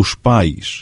os pais